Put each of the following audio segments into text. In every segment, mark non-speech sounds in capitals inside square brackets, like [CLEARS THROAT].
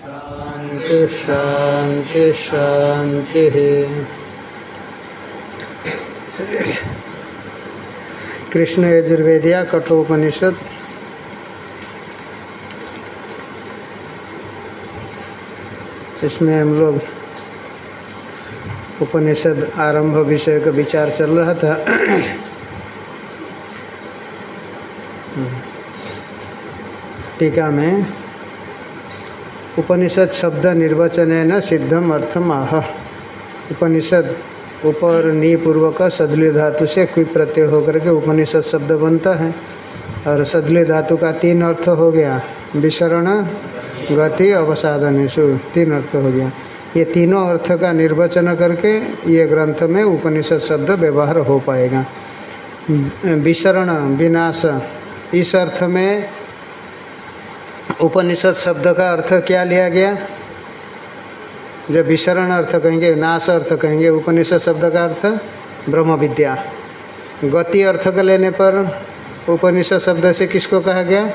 शांति शांति शांति कृष्ण यजुर्वेदिया कठोपनिषद। इसमें हम लोग उपनिषद आरंभ विषय का विचार चल रहा था। टीका में उपनिषद शब्द निर्वचन न सिद्धम अर्थम आह। उपनिषद ऊपर नी पूर्वक सदली धातु से क्विप प्रत्यय होकर के उपनिषद शब्द बनता है। और सदली धातु का तीन अर्थ हो गया। विसरण, गति अवसाधनेशु तीन अर्थ हो गया। ये तीनों अर्थ का निर्वचन करके ये ग्रंथ में उपनिषद शब्द व्यवहार हो पाएगा। विसरण, विनाश, इस अर्थ में उपनिषद शब्द का अर्थ क्या लिया गया? जब विसरण अर्थ कहेंगे, नाश अर्थ कहेंगे, उपनिषद शब्द का अर्थ ब्रह्म विद्या गति अर्थ का लेने पर उपनिषद शब्द से किसको कहा गया?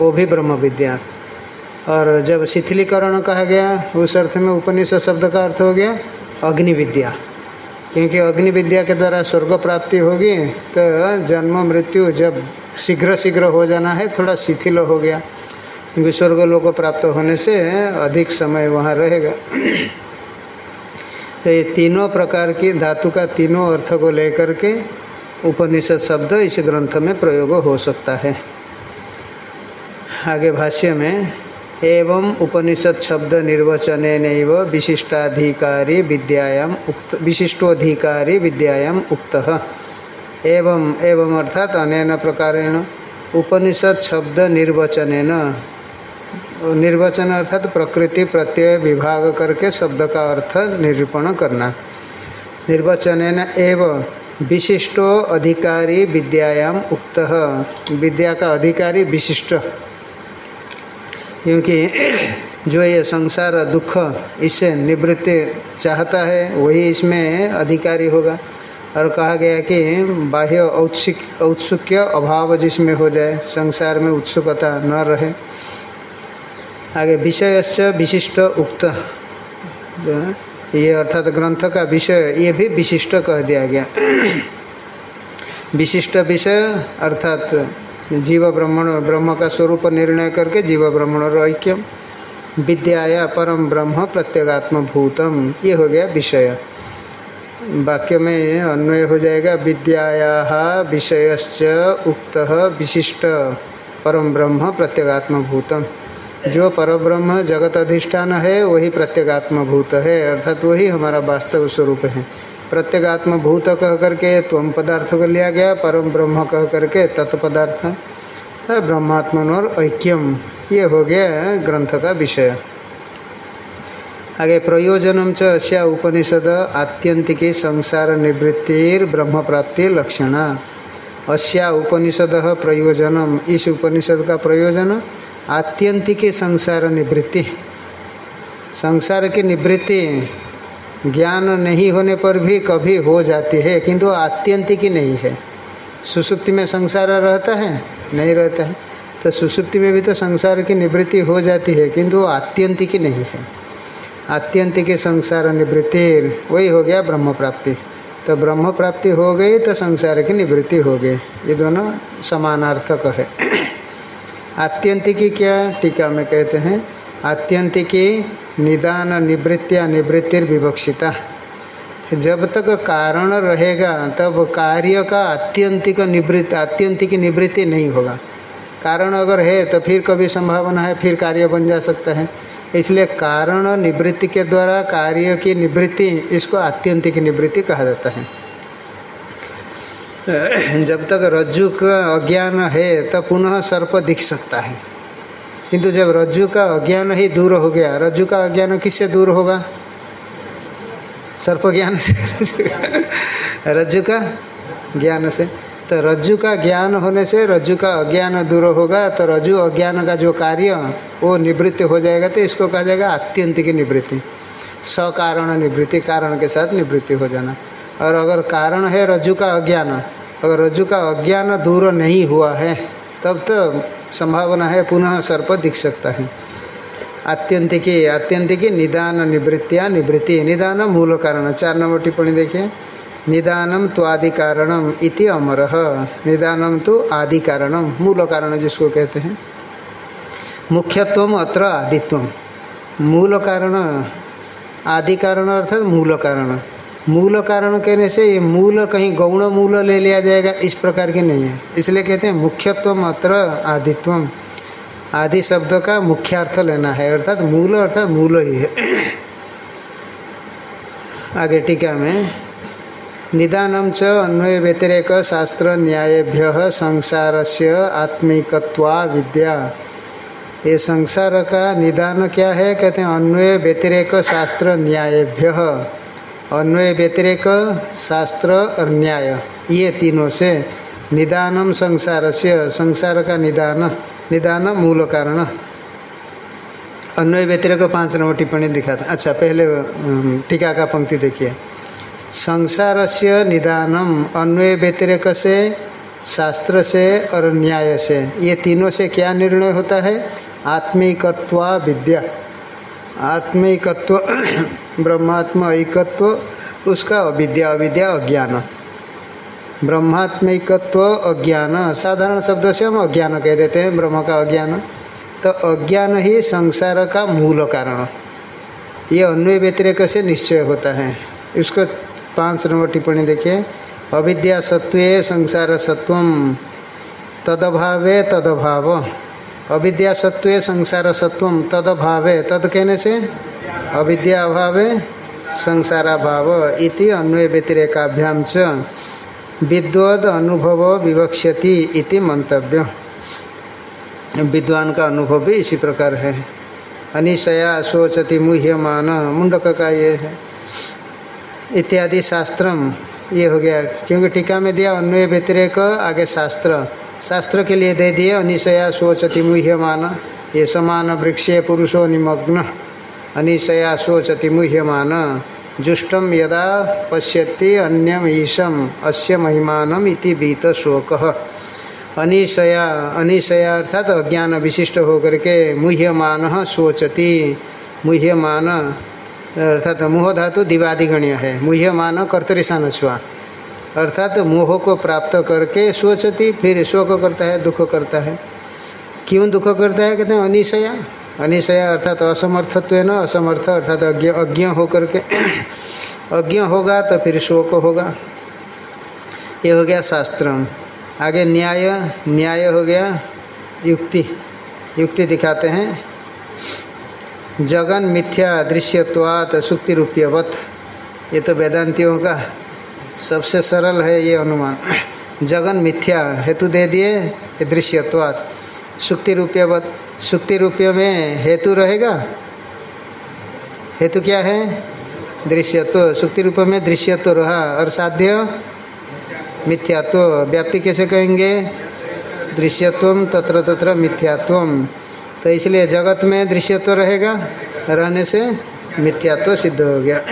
वो भी ब्रह्म विद्या और जब शिथिलीकरण कहा गया, उस अर्थ में उपनिषद शब्द का अर्थ हो गया अग्नि विद्या क्योंकि अग्नि विद्या के द्वारा स्वर्ग प्राप्ति होगी तो जन्म, मृत्यु जब शीघ्र शीघ्र हो जाना है, थोड़ा शिथिल हो गया। क्योंकि स्वर्ग लोग प्राप्त होने से अधिक समय वहाँ रहेगा। तो ये तीनों प्रकार की धातु का तीनों अर्थ को लेकर के उपनिषद शब्द इस ग्रंथ में प्रयोग हो सकता है। आगे भाष्य में, एवं उपनिषद शब्द निर्वचन विशिष्टाधिकारी विद्यायाम उक्त, विशिष्टोधिकारी विद्यायाम उक्त। एवं एवं अर्थात अनेन प्रकारेण उपनिषद शब्द निर्वचन निर्वचन अर्थात प्रकृति प्रत्यय विभाग करके शब्द का अर्थ निरूपण करना। निर्वचन एव विशिष्टो अधिकारी विद्यायाम उक्त। विद्या का अधिकारी विशिष्ट। क्योंकि जो ये संसार दुख इससे निवृत्ति चाहता है, वही इसमें अधिकारी होगा। और कहा गया कि बाह्य औत्सुक औत्सुक्य अभाव जिसमें हो जाए, संसार में उत्सुकता न रहे। आगे विषयश्च विशिष्ट उक्त। ये अर्थात ग्रंथ का विषय, ये भी विशिष्ट कह दिया गया। विशिष्ट विषय अर्थात जीव ब्रह्मण, ब्रह्म का स्वरूप निर्णय करके जीव ब्रह्मण और ऐक्यम, विद्याया परम ब्रह्म प्रत्यगात्म भूतम ये हो गया विषय। वाक्य में अन्वय हो जाएगा, विद्याया विषयश्च उक्त विशिष्ट परम ब्रह्म प्रत्यगात्म भूतम जो परब्रह्म जगत अधिष्ठान है, वही प्रत्यगात्म भूत है, अर्थात वही हमारा वास्तव स्वरूप है। प्रत्यगात्म भूत कह करके त्वम पदार्थ को लिया गया, परम ब्रह्म कह करके तत्पदार्थ। ब्रह्मात्मन और ऐक्यम, ये हो गया ग्रंथ का विषय। आगे प्रयोजनम च अस्या उपनिषद, आत्यंतिकी संसार निवृत्तिर ब्रह्म प्राप्ति लक्षण। अस्या उपनिषद प्रयोजनम, इस उपनिषद का प्रयोजन आत्यंतिकी संसार निवृत्ति। संसार की निवृत्ति ज्ञान नहीं होने पर भी कभी हो जाती है, किंतु आत्यंतिकी नहीं है। सुसुप्ति में संसार रहता है, नहीं रहता है। तो सुसुप्ति में भी तो संसार की निवृत्ति हो जाती है, किंतु आत्यंतिकी नहीं है। आत्यंतिकी संसार निवृत्ति, वही हो गया ब्रह्म प्राप्ति। तो ब्रह्म प्राप्ति हो गई तो संसार की निवृत्ति हो गई। ये दोनों समानार्थक है। आत्यंतिकी क्या टीका में कहते हैं? आत्यंतिकी निदान निवृत्तिया निवृत्तिर विवक्षिता। जब तक कारण रहेगा, तब कार्य का आत्यंतिक निवृत्ति आत्यंतिक निवृत्ति नहीं होगा। कारण अगर है तो फिर कभी संभावना है, फिर कार्य बन जा सकता है। इसलिए कारण निवृत्ति के द्वारा कार्य की निवृत्ति, इसको आत्यंतिक निवृत्ति कहा जाता है। जब तक रज्जु का अज्ञान है, तब पुनः सर्प दिख सकता है। किंतु जब रज्जु का अज्ञान ही दूर हो गया, रज्जु का अज्ञान किससे दूर होगा? सर्प ज्ञान से? रज्जु का ज्ञान से। तो रज्जु का ज्ञान होने से रज्जु का अज्ञान दूर होगा तो रज्जु अज्ञान का जो कार्य, वो निवृत्त हो जाएगा तो इसको कहा जाएगा आत्यंतिक निवृत्ति। सकारण निवृत्ति, कारण के साथ निवृत्ति हो जाना। और अगर कारण है रज्जु का अज्ञान, अगर रज्जु का अज्ञान दूर नहीं हुआ है, तब तो संभावना है पुनः सर्प दिख सकता है। आत्यंतिकी आत्यंतिकी निदान निवृत्तिया निवृत्ति, निदान मूल कारण। चार नंबर टिप्पणी देखिए। निदानम तो आदि कारणम इति अमर। निदानम तो आदि कारणम, मूल कारण जिसको कहते हैं। मुख्यत्व अत्र आदित्व मूल कारण, आदि कारण अर्थात मूल कारण। मूल कारण कहने से ये मूल कहीं गौण मूल ले लिया जाएगा, इस प्रकार के नहीं है। इसलिए कहते हैं मुख्यत्व अत्र आदित्वम। आदि शब्द का मुख्यार्थ लेना है, अर्थात मूल अर्थात मूल ही है। आगे टीका में, निदानम च अन्वय व्यतिरेक शास्त्र न्यायभ्य संसार से आत्मिकत्वा विद्या। ये संसार का निदान क्या है? कहते हैं अन्वय व्यतिरेक शास्त्र न्यायभ्य। अन्वय व्यतिरेक, शास्त्र और न्याय। ये तीनों से निदानम संसार से संसार का निदान निदान मूल कारण। अन्वय व्यतिरेक पाँच नंबर टिप्पणी दिखाता अच्छा पहले टीका का पंक्ति देखिए। संसार से निदानम अन्वय व्यतिरेक से, शास्त्र से और न्याय से। ये तीनों से क्या निर्णय होता है? आत्मिकत्वा विद्या आत्मिकत्व, [CLEARS THROAT] ब्रह्मात्म एकत्व उसका अविद्या अविद्या, अज्ञान। ब्रह्मात्मिकत्व, अज्ञान, साधारण शब्द से हम अज्ञान कह देते हैं, ब्रह्म का अज्ञान। तो अज्ञान ही संसार का मूल कारण। ये अन्वय व्यतिरेक से निश्चय होता है। इसको पाँच नंबर टिप्पणी देखिए। अविद्या सत्व संसार सत्व तदभावे तदभाव। अविद्या सत्व संसार सत्व तदभावे, तद कहने से? अविद्या अभावे, संसाराभाव इति अन्वय व्यतिरेकाभ्याम च। विद्वद अनुभव विवक्ष्यति इति मंतव्य। विद्वान का अनुभव भी इसी प्रकार है। अनिशया सोचति मुह्यमान, मुंडक का ये है। इत्यादि शास्त्रम ये हो गया। क्योंकि टीका में दिया अन्वय व्यतिरेक आगे शास्त्र। शास्त्र के लिए दे दिए, अनिशया सोचति मुह्यमान, ये समान वृक्षे पुरुषो निमग्न। अनिशया सोचति मुह्यमान जुष्टम यदा पश्यति अन्यम ईशम, अस्य महिमानम इति बीत शोक अनिशया अनिशया अर्थात तो अज्ञान विशिष्ट होकर के मुह्यमान सोचति मुह्यमान अर्थात मोह धातु दिवादिगण्य है। मुह्यमान कर्तरिशान छुआ अर्थात मोह को प्राप्त करके सोचती, फिर शोक करता है, दुख करता है। क्यों दुख करता है? कहते हैं, अनिशया। अनिशया अर्थात असमर्थत्व न असमर्थ अर्थात अज्ञ अज्ञ होकर के। अज्ञ होगा तो फिर शोक होगा। ये हो गया शास्त्र आगे न्याय न्याय हो गया युक्ति। युक्ति दिखाते हैं। जगन मिथ्या दृश्यत्वात सुक्ति रूप्यवत ये तो वेदांतियों का सबसे सरल है ये अनुमान। जगन मिथ्या, हेतु दे दिए दृश्यत्वात। सुक्ति रूप्यवत सुक्ति रुपये में हेतु रहेगा? हेतु क्या है? दृश्यत्व। सुक्ति रूप में दृश्यत्व रहा। और साध्य? मिथ्यात्व। व्याप्ति कैसे कहेंगे? दृश्यत्व तत्र तत्र मिथ्यात्व तो इसलिए जगत में दृश्यत्व रहेगा, रहने से मिथ्यात्व सिद्ध हो गया।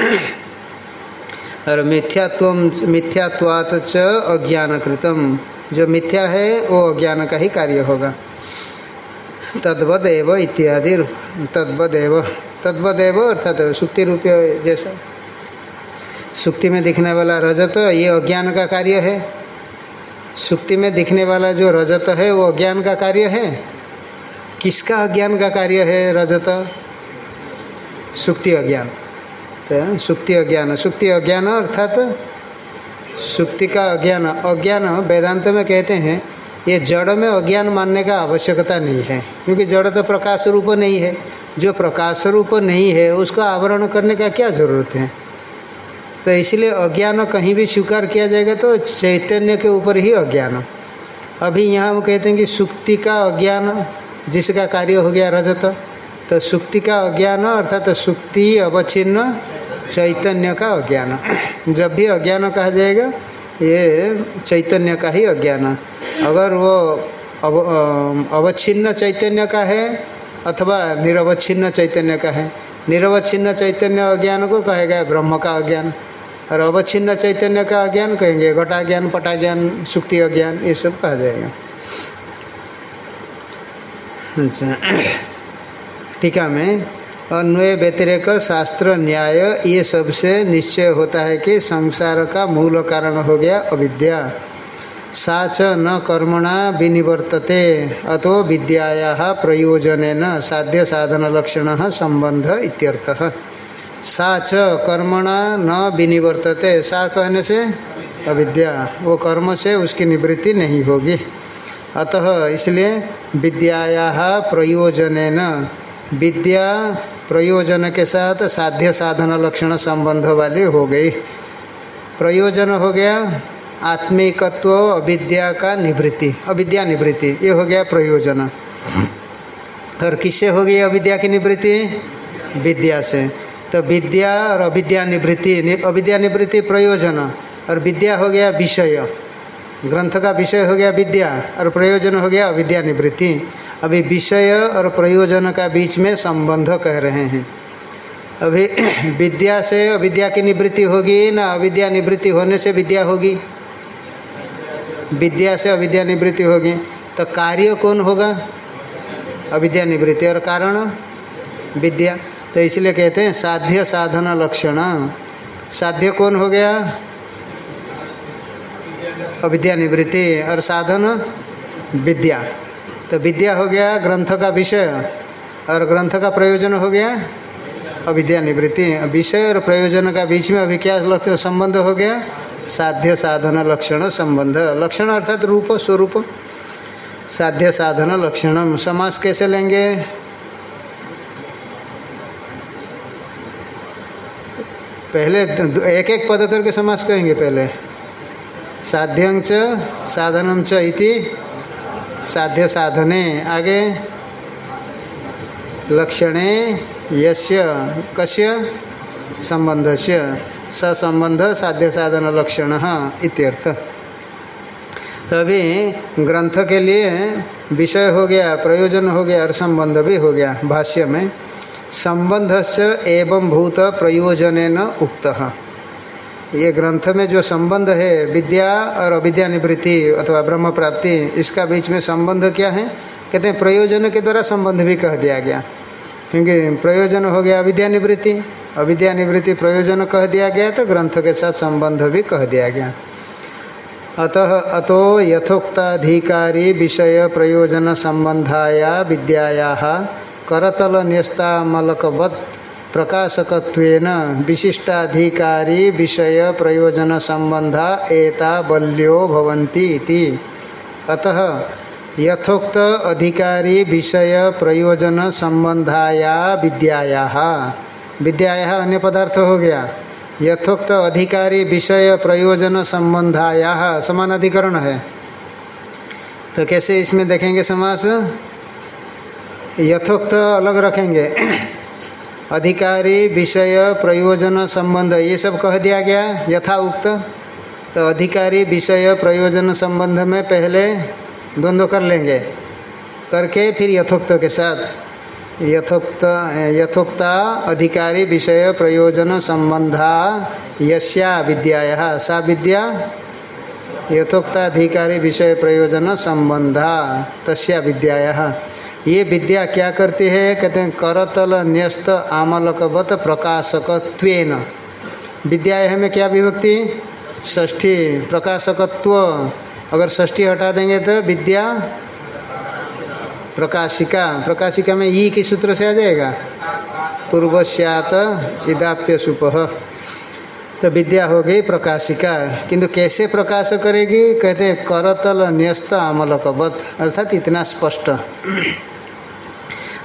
और मिथ्यात्व, मिथ्यात्वात च अज्ञान कृतम जो मिथ्या है, वो अज्ञान का ही कार्य होगा। तद्वदेव इत्यादि तद्वदेव तद्वदेव अर्थात सुक्ति रूप जैसा। सुक्ति में दिखने वाला रजत, ये अज्ञान का कार्य है। सुक्ति में दिखने वाला जो रजत है, वो अज्ञान का कार्य है। किसका अज्ञान का कार्य है रजत? सुक्ति अज्ञान। तो सुक्ति अज्ञान। सुक्ति अज्ञान अर्थात सुक्ति का अज्ञान। अज्ञान वेदांत में कहते हैं, ये जड़ में अज्ञान मानने का आवश्यकता नहीं है, क्योंकि जड़ तो प्रकाश रूप नहीं है। जो प्रकाश रूप नहीं है, उसको आवरण करने का क्या ज़रूरत है? तो इसलिए अज्ञान कहीं भी स्वीकार किया जाएगा तो चैतन्य के ऊपर ही अज्ञान। अभी यहाँ हम कहते हैं कि सुक्ति का अज्ञान, जिसका कार्य हो गया रजत तो सुक्ति का अज्ञान अर्थात तो सुक्ति अवच्छिन्न चैतन्य का अज्ञान। जब भी अज्ञान कहा जाएगा, ये चैतन्य का ही अज्ञान। अगर वो अव अवच्छिन्न चैतन्य का है, अथवा निरवच्छिन्न चैतन्य का है। निरवच्छिन्न चैतन्य अज्ञान को कहेगा ब्रह्म का अज्ञान। और अवच्छिन्न चैतन्य का अज्ञान कहेंगे घटा ज्ञान पटा ज्ञान सुक्ति अज्ञान, ये सब कहा जाएगा। अच्छा [CLEARS THROAT] टीका में अन्वय व्यतिरेक शास्त्र न्याय, ये सबसे निश्चय होता है कि संसार का मूल कारण हो गया अविद्या। सा च न कर्मणा विनिवर्तते, अतो विद्याया प्रयोजन न साध्य साधन लक्षण संबंध इत्यर्थः। सा च कर्मणा न विनिवर्तते, सा कहने से अविद्या, वो कर्म से उसकी निवृत्ति नहीं होगी। अतः इसलिए विद्याया प्रयोजन विद्या प्रयोजन के साथ साध्य साधन लक्षण संबंध वाली हो गई। प्रयोजन हो गया आत्मिकत्व, अविद्या का निवृत्ति। अविद्या निवृत्ति, ये हो गया प्रयोजन। और किससे हो गई अविद्या की निवृत्ति? विद्या से। तो विद्या और अविद्या निवृत्ति अविद्या निवृत्ति प्रयोजन, और विद्या हो गया विषय। ग्रंथ का विषय हो गया विद्या, और प्रयोजन हो गया अविद्या निवृत्ति। अभी विषय और प्रयोजन का बीच में संबंध कह रहे हैं। अभी [CLEARS THROAT] विद्या से अविद्या की निवृत्ति होगी ना अविद्या निवृत्ति होने से विद्या होगी? विद्या से अविद्या निवृत्ति होगी तो कार्य कौन होगा? अविद्या निवृत्ति और कारण? विद्या। तो इसलिए कहते हैं साध्य साधन लक्षण। साध्य कौन हो गया? अविद्या निवृत्ति और साधन विद्या। तो विद्या हो गया, ग्रंथ का विषय। और ग्रंथ का प्रयोजन हो गया, अविद्या निवृत्ति। विषय और प्रयोजन का बीच में अभी क्या लक्ष्य, संबंध हो गया? साध्य साधन, लक्षण, संबंध। लक्षण अर्थात रूप, स्वरूप। साध्य साधन, लक्षण। समास कैसे लेंगे? पहले एक एक पद करके समास कहेंगे पहले। साध्यं च साधनम च इति। साध्य साधने। आगे। लक्षणे यस्य, कस्य, संबंधस्य। ससंबंध, साध्य साधन, लक्षण इत्यर्थ। तभी ग्रंथ के लिए विषय हो गया, प्रयोजन हो गया, और संबंध भी हो गया भाष्य में। संबंध से एवं भूत प्रयोजन उक्त। ये ग्रंथ में जो संबंध है, विद्या और अविद्या निवृत्ति अथवा ब्रह्म प्राप्ति इसका बीच में संबंध क्या है? कहते हैं, प्रयोजन के द्वारा संबंध भी कह दिया गया। क्योंकि प्रयोजन हो गया अविद्या निवृत्ति अविद्या निवृत्ति प्रयोजन कह दिया गया तो ग्रंथ के साथ संबंध भी कह दिया गया। अतः अतो यथोक्ताधिकारी विषय प्रयोजन संबंधाया विद्याया करतल न्यस्तामलकवत् प्रकाशकत्वेन विशिष्टाधिकारी विषय प्रयोजन संबंधा एता बल्यो भवन्ति इति। अतः यथोक्त अधिकारी विषय प्रयोजन संबंधाया विद्याया। विद्याया अन्य पदार्थ हो गया। यथोक्त अधिकारी विषय प्रयोजन संबंधाया समान अधिकरण है। तो कैसे इसमें देखेंगे समास? यथोक्त अलग रखेंगे। अधिकारी, विषय, प्रयोजन संबंध, ये सब कह दिया गया यथा उक्त तो अधिकारी, विषय, प्रयोजन संबंध में पहले द्वंद्व कर लेंगे। करके फिर यथोक्त के साथ। यथोक्त, यथोक्ता, अधिकारी, विषय, प्रयोजन संबंधा, यस्या विद्या सा विद्या यथोक्ताधिकारी विषय, प्रयोजन संबंधा, तस्या विद्या ये विद्या क्या करती है? कहते हैं, करतल न्यस्त आमलकवत प्रकाशकत्वेन। विद्या में क्या विभक्ति? ष्ठी प्रकाशकत्व। अगर ष्ठी हटा देंगे तो विद्या प्रकाशिका। प्रकाशिका में ई की सूत्र से आ जाएगा? पूर्वश्यात इदाप्य सुप तो विद्या हो गई प्रकाशिका। किंतु कैसे प्रकाश करेगी? कहते हैं, करतल न्यस्त आमलकवत अर्थात इतना स्पष्ट।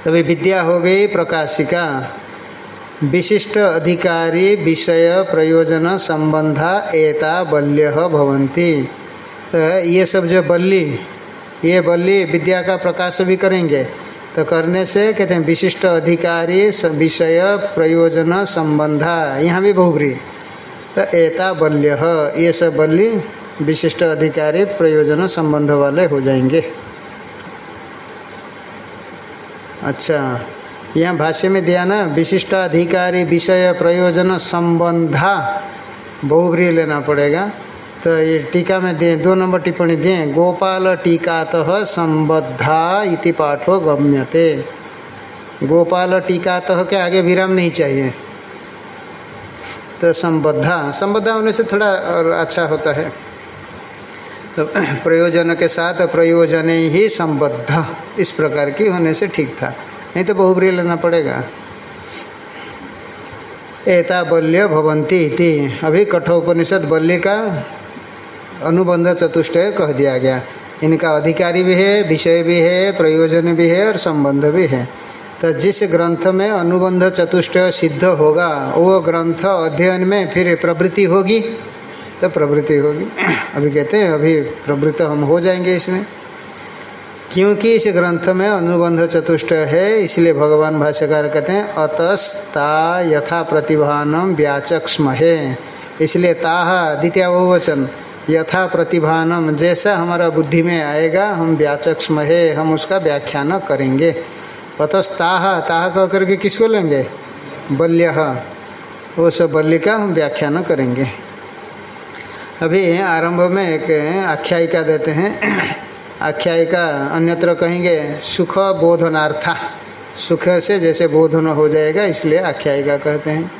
तभी विद्या हो गई प्रकाशिका। विशिष्ट अधिकारी, विषय, प्रयोजन, संबंधा, एता, बल्य भवंती तो ये सब जो बल्ली, ये बल्ली विद्या का प्रकाश भी करेंगे। तो करने से कहते हैं विशिष्ट अधिकारी विषय, प्रयोजन, संबंधा, यहाँ भी बहुब्री। तो एता, बल्य, ये सब बल्ली विशिष्ट अधिकारी, प्रयोजन, संबंध वाले हो जाएँगे। अच्छा यहाँ भाष्य में दिया ना, विशिष्टाधिकारी विषय प्रयोजन संबंधा बहुब्री लेना पड़ेगा। तो ये टीका में दिए, दो नंबर टिप्पणी दिए, गोपाल टीकात संबद्धा इति पाठो गम्यते। गोपाल टीकात के आगे विराम नहीं चाहिए। तो संबद्धा संबद्धा होने से थोड़ा और अच्छा होता है। तो प्रयोजन के साथ प्रयोजन ही संबद्ध। इस प्रकार की होने से ठीक था। नहीं तो बहुब्री लेना पड़ेगा। एता बल्य भवंती इति। अभी कठोपनिषद बल्य का अनुबंध चतुष्टय कह दिया गया। इनका अधिकारी भी है, विषय भी है, प्रयोजन भी है और संबंध भी है। तो जिस ग्रंथ में अनुबंध चतुष्टय सिद्ध होगा, वो ग्रंथ अध्ययन में फिर प्रवृत्ति होगी। तो प्रवृत्ति होगी। अभी कहते हैं, अभी प्रवृत्त हम हो जाएँगे इसमें। क्योंकि इस ग्रंथ में अनुबंध चतुष्ट है, इसलिए भगवान भाष्यकार कहते हैं, अतस्ता यथा प्रतिभानम व्याचक्ष्म है इसलिए ताह, द्वितीय बहुवचन यथा प्रतिभानम, जैसा हमारा बुद्धि में आएगा, हम व्याचक्ष्म है हम उसका व्याख्यान करेंगे। अतस्ताह ताह कह करके किसको लेंगे? बल्य। वो सब बल्य का हम व्याख्यान करेंगे। अभी आरंभ में एक आख्यायिका देते हैं। [CLEARS THROAT] आख्यायिका अन्यत्र कहेंगे, सुख बोधनार्था। सुख से जैसे बोधन हो जाएगा, इसलिए आख्यायिका कहते हैं।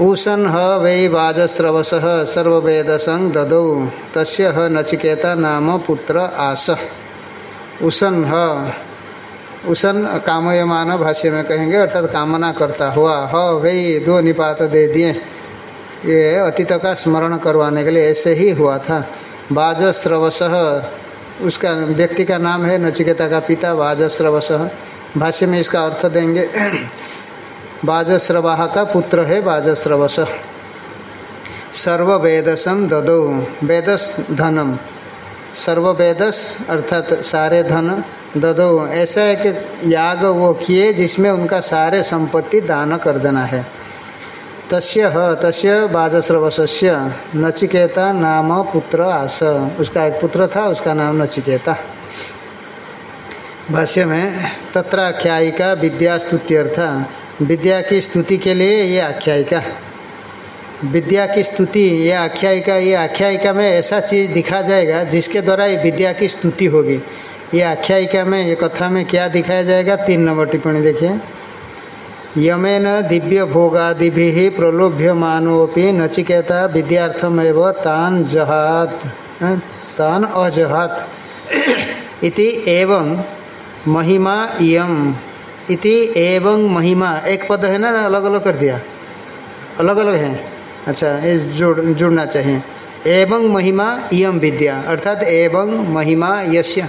ऊषण ह वै वाजस्रवस सर्वेदसंग ददौ तस् ह नचिकेता नाम पुत्र आस। उषण ह उषण कामयमान भाष्य में कहेंगे, अर्थात कामना करता हुआ, ह वही दो निपात दे दिए। ये अतीत का स्मरण करवाने के लिए ऐसे ही हुआ था। वाजस्रवस, उसका व्यक्ति का नाम है नचिकेता का पिता वाजस्रवस। भाष्य में इसका अर्थ देंगे [CLEARS THROAT] बाजस्रवाह का पुत्र है बाजस्रवस सर्व वेदसम ददो, वेदस धनम। सर्व वेदस अर्थात सारे धन ददो। ऐसा एक याग वो किए जिसमें उनका सारे संपत्ति दान कर देना है। तस्य तस्य बाजस्रवस्य नचिकेता नाम पुत्र आस। उसका एक पुत्र था, उसका नाम नचिकेता। भाष्य में तत्राख्यायिका विद्यास्तुत्यर्थ। विद्या की स्तुति के लिए ये आख्यायिका। विद्या की स्तुति, ये आख्यायिका ये आख्यायिका में ऐसा चीज़ दिखा जाएगा जिसके द्वारा ये विद्या की स्तुति होगी। ये आख्यायिका में, ये कथा में क्या दिखाया जाएगा? तीन नंबर टिप्पणी देखिए। यमेन दिव्य भोगादि मानोपि नचिकेता विद्यार्थमेव तान जहात तान अजहात। इति एवं महिमा इयम। इति एवं महिमा। एक पद है ना अलग अलग कर दिया। अलग अलग है। अच्छा ये जुड़, जुड़ना चाहिए। एवं महिमा इयम विद्या। अर्थात एवं महिमा यश्य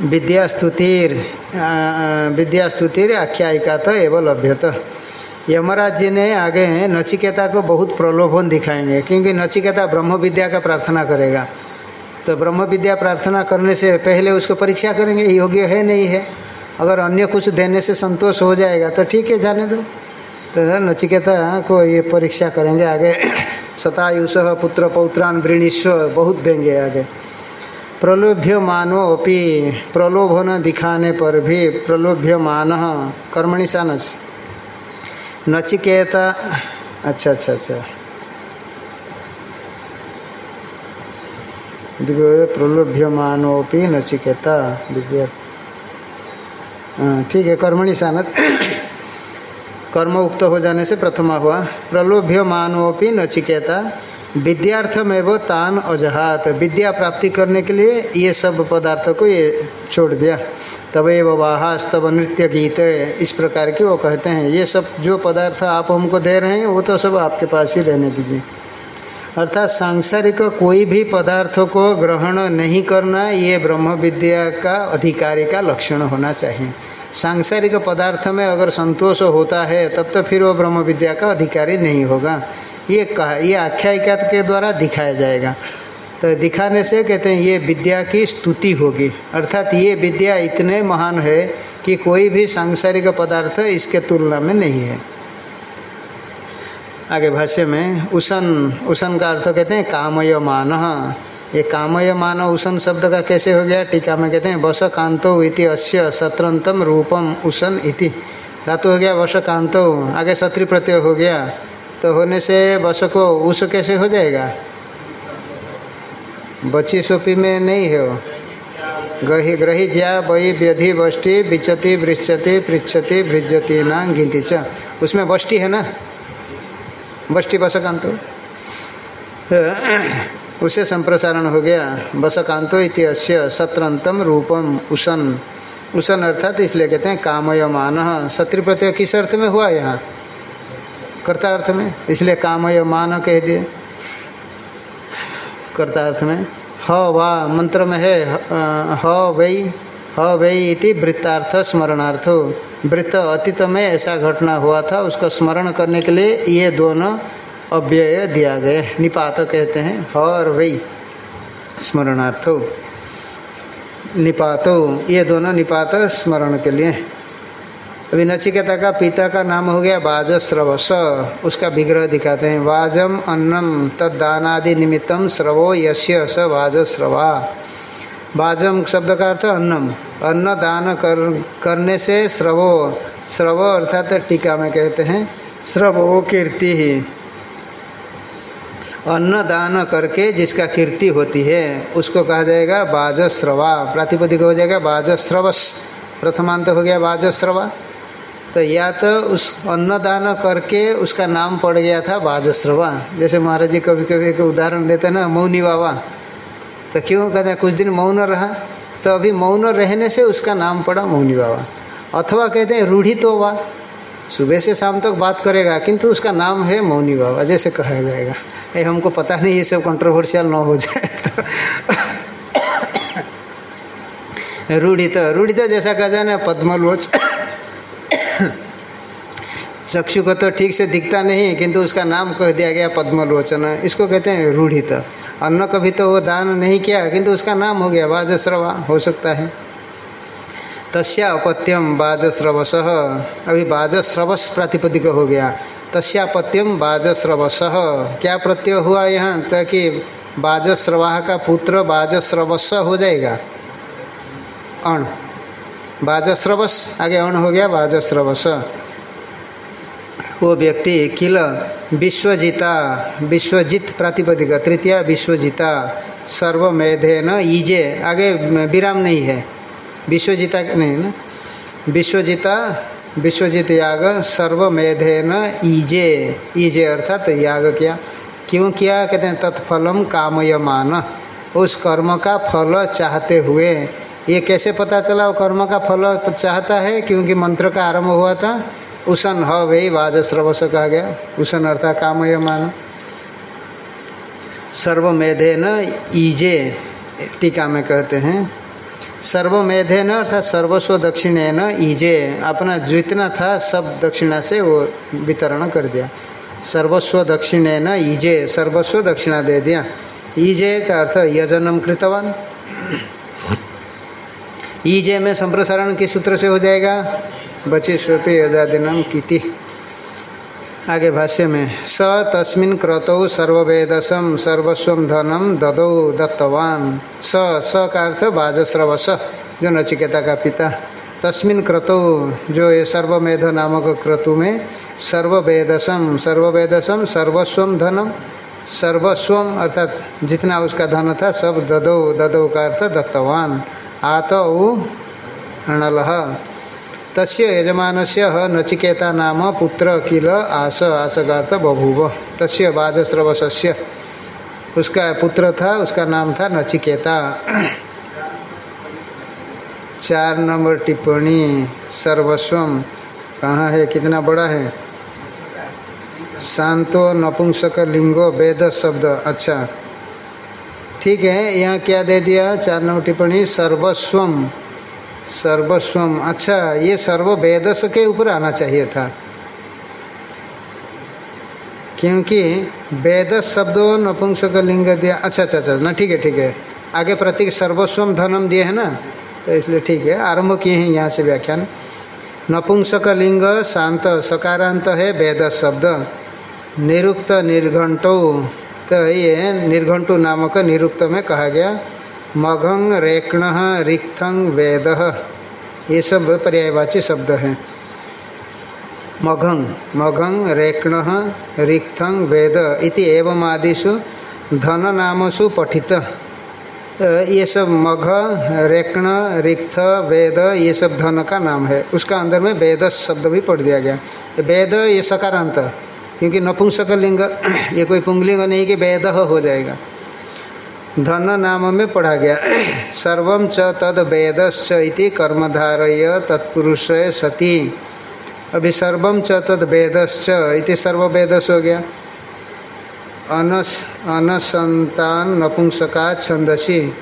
विद्यास्तुतिर विद्यास्तुतिर आख्यायिका तो एवं लभ्यत यमराज जी ने आगे नचिकेता को बहुत प्रलोभन दिखाएँगे, क्योंकि नचिकेता ब्रह्म विद्या का प्रार्थना करेगा। तो ब्रह्म विद्या प्रार्थना करने से पहले उसको परीक्षा करेंगे योग्य है, नहीं है? अगर अन्य कुछ देने से संतोष हो जाएगा तो ठीक है, जाने दो। तो नचिकेता को ये परीक्षा करेंगे, आगे [COUGHS] सतायुष पुत्र पौत्रान वृणीश्व बहुत देंगे आगे। प्रलोभ्य मानो प्रलोभन दिखाने पर भी प्रलोभ्य मान कर्मणि सानच नचिकेता अच्छा अच्छा अच्छा। प्रलोभ्यमानोपि नचिकेता विद्यार्थी ठीक है, कर्मणि सानत कर्म उक्त हो जाने से प्रथमा हुआ। प्रलोभ्य प्रलोभ्यमानोपि नचिकेता विद्यार्थमेव तान अजहात। विद्या प्राप्ति करने के लिए ये सब पदार्थों को ये छोड़ दिया। तब तवे वाहास तब नृत्य गीत। इस प्रकार के वो कहते हैं। ये सब जो पदार्थ आप हमको दे रहे हैं, वो तो सब आपके पास ही रहने दीजिए। अर्थात सांसारिक कोई भी पदार्थों को ग्रहण नहीं करना, ये ब्रह्म विद्या का अधिकारी का लक्षण होना चाहिए। सांसारिक पदार्थ में अगर संतोष होता है, तब तो फिर वो ब्रह्म विद्या का अधिकारी नहीं होगा। ये कहा, ये आख्यायिका के द्वारा दिखाया जाएगा। तो दिखाने से कहते हैं, ये विद्या की स्तुति होगी। अर्थात ये विद्या इतने महान है कि कोई भी सांसारिक पदार्थ इसके तुलना में नहीं है। आगे भाष्य में, उसन उसन का अर्थ कहते हैं कामय मान ये कामय मान उसन शब्द का कैसे हो गया? टीका में कहते हैं बस कांतो इति अस्य शत्रंतम रूपम उसन इति। धातु हो गया वश कांतो आगे सत्री प्रत्यय हो गया। तो होने से बस को उस कैसे हो जाएगा? बची सोपी में नहीं है। वो गही ग्रही ज्या बही व्यधि बष्टि बिचति वृक्षति पृछति भृजति ना गिनती च। उसमें बष्टि है ना? बष्टि बसकांतो। उसे संप्रसारण हो गया। बसकांतो इत्यस्य सत्रंतम रूपम उसन। उसन अर्थात इसलिए कहते हैं कामयमान। सत्र प्रत्यय किस अर्थ में हुआ यहाँ? कर्ता अर्थ में? इसलिए कामयमान कह दिए। कर्ता अर्थ में। ह वा मंत्र में है, ह वही ह वही इति वृत्तार्थ स्मरणार्थ। वृत्त अतीत में ऐसा घटना हुआ था, उसका स्मरण करने के लिए ये दोनों अव्यय दिया गए निपात कहते हैं, ह और वही स्मरणार्थो। निपातो, ये दोनों निपात स्मरण के लिए अभी नचिकेता का पिता का नाम हो गया बाजस्रव स उसका विग्रह दिखाते हैं। वाजम अन्नम तदानादि निमित्तम स्रवो यश्य स वाजस्रवा। बाजम शब्द का अर्थ अन्नम। अन्न दान कर, करने से स्रवो, स्रव अर्थात टीका में कहते हैं, स्रवो कीर्ति। ही अन्न दान करके जिसका कीर्ति होती है, उसको कहा जाएगा बाजस्रवा प्रातिपदिक हो जाएगा बाजस्रवस प्रथमांत हो गया बाजस्रवा तो या तो उस अन्नदान करके उसका नाम पड़ गया था बाजश्रवा। जैसे महाराज जी कभी कभी एक उदाहरण देते ना, मौनी बाबा। तो क्यों? कहते हैं, कुछ दिन मौन रहा। तो अभी मौन रहने से उसका नाम पड़ा मौनी बाबा। अथवा कहते हैं, रूढ़ी तो वा सुबह से शाम तक बात करेगा, किंतु उसका नाम है मौनी बाबा, जैसे कहा जाएगा। ये हमको पता नहीं, ये सब कंट्रोवर्शियल न हो जाए तो। [COUGHS] रूढ़ी तो रूढ़ी तो जैसा कहा जाए ना, पद्मलोच। [COUGHS] चक्षु को तो ठीक से दिखता नहीं, किंतु उसका नाम कह दिया गया पद्मलोचन। इसको कहते हैं रूढ़ित। अन्न कभी तो वो दान नहीं किया, किंतु उसका नाम हो गया बाजस्रवा हो सकता है। तस्या अपत्यम बाजस्रवस अभी बाजस्रवस प्रातिपदिक हो गया। तस्यापत्यम बाजस्रवस क्या प्रत्यय हुआ यहाँ, ताकि बाजस्रवाह का पुत्र बाजस्रवस हो जाएगा? अण। बाजस्रवस आगे अण हो गया बाजस्रवस वो व्यक्ति किल विश्वजिता, विश्वजित प्रातिपदिक, तृतीय विश्वजिता सर्वमेधे न ईजे। आगे विराम नहीं है। विश्वजिता नहीं ना? विश्वजिता, विश्वजित याग सर्वमेधे न ईजे। ईजे अर्थात याग किया। क्यों किया? कहते हैं, तत्फलम कामयमान। उस कर्म का फल चाहते हुए। ये कैसे पता चला? वो कर्म का फल चाहता है, क्योंकि मंत्र का आरंभ हुआ था। उसन ह वही वाजस्रवस कहा गया। उसन अर्थात कामय मान। सर्वमेधे न ईजे, टीका में कहते हैं। सर्वमेधे न अर्थात सर्वस्व दक्षिणे न ईजे। अपना जितना था, सब दक्षिणा से वो वितरण कर दिया। सर्वस्व दक्षिणे न ईजे, सर्वस्व दक्षिणा दे दिया। ईजे का अर्थ यजनम कृतवान। ईजे में संप्रसारण किस सूत्र से हो जाएगा। बचे स्वपे यजादिनम कीति। आगे भाष्य में, स तस्मिन् क्रतौ सर्ववेदसम सर्वस्व धनम ददौ दत्तवान। स स का अर्थ बाजस्रवस जो नचिकेता का पिता। तस्मिन् क्रतौ, जो ये सर्वमेध नामक क्रतु में सर्ववेदसम सर्ववेदसम सर्वस्व धनम सर्वस्वम अर्थात जितना उसका धन था, सब ददौ ददौ का अर्थ दत्तवान। आत अणल तस्य यजमान से नचिकेता नाम पुत्र किल आस आस का बभूव। तस्य बाजस्रवस्य उसका पुत्र था, उसका नाम था नचिकेता। चार नंबर टिप्पणी सर्वस्वम कहाँ है, कितना बड़ा है? शांतो नपुंसक लिंगो वेद शब्द अच्छा। ठीक है, यहाँ क्या दे दिया? चार नंबर टिप्पणी, सर्वस्वम। सर्वस्वम। अच्छा ये सर्व वेदस के ऊपर आना चाहिए था। क्योंकि वेद शब्दों नपुंसक लिंग दिया। अच्छा अच्छा अच्छा ना ठीक है ठीक है। आगे प्रतीक सर्वस्वम धनम दिए, है ना? तो इसलिए ठीक है, आरंभ किए हैं यहाँ से व्याख्यान। नपुंसक लिंग शांत सकारांत है वेद शब्द। निरुक्त निर्घंटो तो ये निर्घंटु नामक निरुक्त में कहा गया मघंग रेक्ण रिक्थंग वेद। ये सब पर्यायवाची शब्द हैं। मघंग मघंग रेक्ण रिक्थंग वेद इति एवं आदिशु धन नामसु पठित ये सब मघ, रेक्ण, रिक्त, वेद, ये सब धन का नाम है। उसका अंदर में वेद शब्द भी पढ़ दिया गया। वेद ये सकारांत। क्योंकि नपुंसक लिंग [CLEARS THROAT] ये कोई पुंगलिंग नहीं कि वेद हो जाएगा। धन नाम में पढ़ा गया, [CLEARS THROAT] सर्व च तद वेदश्च इति कर्मधारय तत्पुरुष सती। अभी सर्व च तद वेदश्च इति सर्व वेदस हो गया। अनस, अनसंतान नपुंसका छंदसी।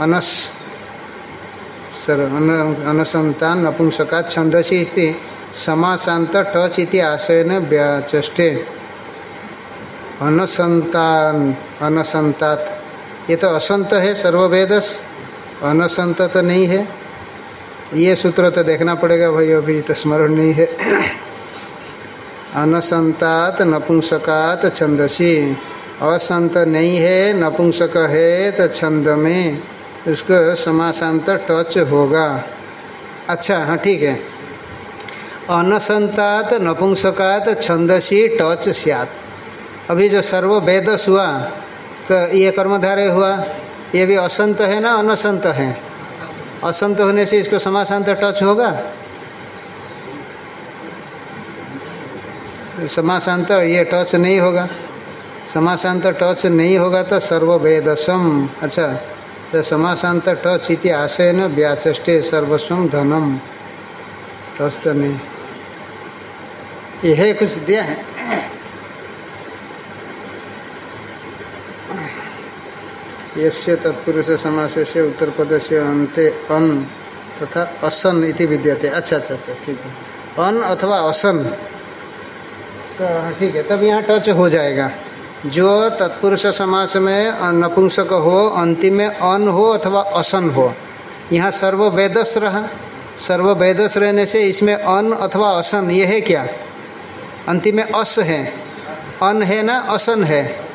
अनस, सर अनसंतान नपुंसका छंदसी समासांत टच इति आशय न व्याचे अनसंतान अनसंतात ये तो असंत है सर्ववेदस अनसंत तो नहीं है। ये सूत्र तो देखना पड़ेगा भाई, अभी तो स्मरण नहीं है। अनसंतात नपुंसकात, छंदसी। असंत नहीं है, नपुंसक है तो छंद में। उसको समासांत टच होगा। अच्छा हाँ ठीक है। अनसंतात, नपुंसकात, छंदसी, टच सियात। अभी जो सर्व वेदस हुआ तो ये कर्मधारय हुआ, ये भी असंत है ना अनसंत है? असंत होने से इसको समासांत टच होगा? समासांत ये टच नहीं होगा। समासांत टच नहीं होगा तो सर्ववेदसम अच्छा तो समासांत टच इति आशय न व्याचे सर्वस्व धनम। टच तो नहीं। यह कुछ दिया है। यस्य तत्पुरुष समास से उत्तर पद से अंते अन तथा असन इति विद्यते। अच्छा अच्छा अच्छा ठीक है। अन अथवा असन। तो ठीक है, तब यहाँ टच हो जाएगा। जो तत्पुरुष समास में नपुंसक हो, अंतिम में अन हो अथवा असन हो, यहाँ सर्व वेदस रहा सर्व वेदस रहने से इसमें अन अथवा असन यह है क्या? अंतिम में अस है। अन है ना, असन है।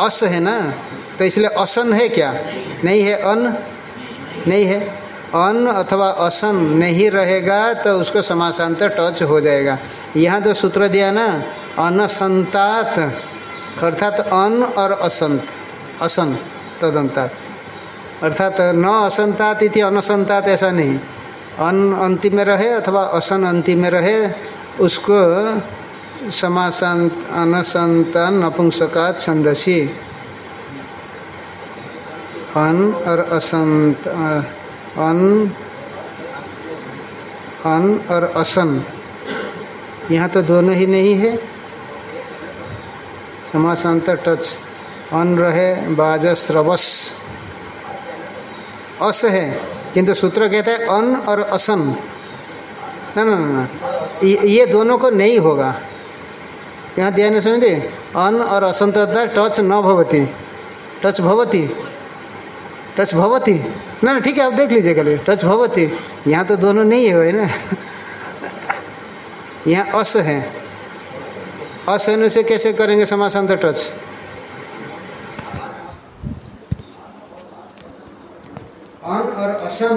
अस है ना? तो इसलिए असन है क्या? नहीं है अन। नहीं है। अन अथवा असन नहीं रहेगा तो उसको समासांतर टच हो जाएगा। यहाँ तो सूत्र दिया ना, अनसंतात। अर्थात अन और असंत। असन तदंतात। अर्थात न असंतात इति अनसंतात ऐसा नहीं। अन अंतिम में रहे अथवा असन अंतिम में रहे उसको समासांत, अनसंतान नपुंसका छंदसी। अन और असंत अन अन और असन। यहाँ तो दोनों ही नहीं है। समासांतर टच। अन रहे, बाज श्रवस अस है, किंतु सूत्र कहता है अन और असन। ना ना ना। ये दोनों को नहीं होगा। यहाँ ध्यान समझे अन और असंत टच न भवती। टच भवती। टच भवती। ना, ठीक है, आप देख लीजिएगा टच भवती। यहाँ तो दोनों नहीं है ना। यहाँ अस है। अस होने से कैसे करेंगे समासांतर टच और असन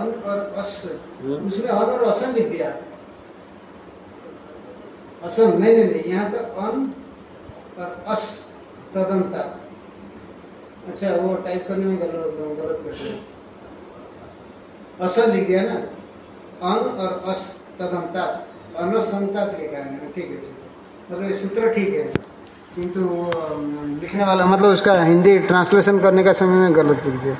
अन और अस उसने अन और असन लिख दिया असन नहीं नहीं नहीं यहाँ तो अन और अस तदंता अच्छा वो टाइप करने में गलत गलत कर असल लिख दिया ना? अन और अस तदंता अनसंता लिखा है ठीक है मतलब सूत्र ठीक है। किंतु लिखने वाला मतलब उसका हिंदी ट्रांसलेशन करने का समय में गलत लिख दिया।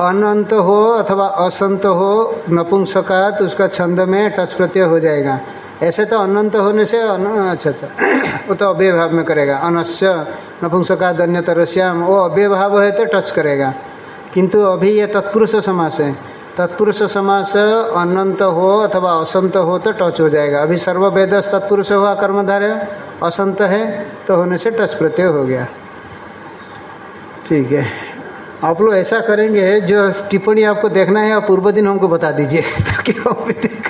अनंत हो अथवा असंत हो, नपुंसकात उसका छंद में टच प्रत्यय हो जाएगा। ऐसे तो अनंत होने से अन... अच्छा अच्छा [CLEARS THROAT] वो तो अव्यय भाव में करेगा। अनस्य नपुंसका दन्य तरस्याम वो अव्यय भाव है तो टच करेगा। किंतु अभी ये तत्पुरुष समास है। तत्पुरुष समास अनंत हो अथवा असंत हो तो टच हो जाएगा। अभी सर्ववेद तत्पुरुष हुआ कर्मधार्य, असंत है तो होने से टच प्रत्यय हो गया। ठीक है। आप लोग ऐसा करेंगे जो टिप्पणी आपको देखना है, आप पूर्व दिन हमको बता दीजिए। [LAUGHS] ताकि हम भी देख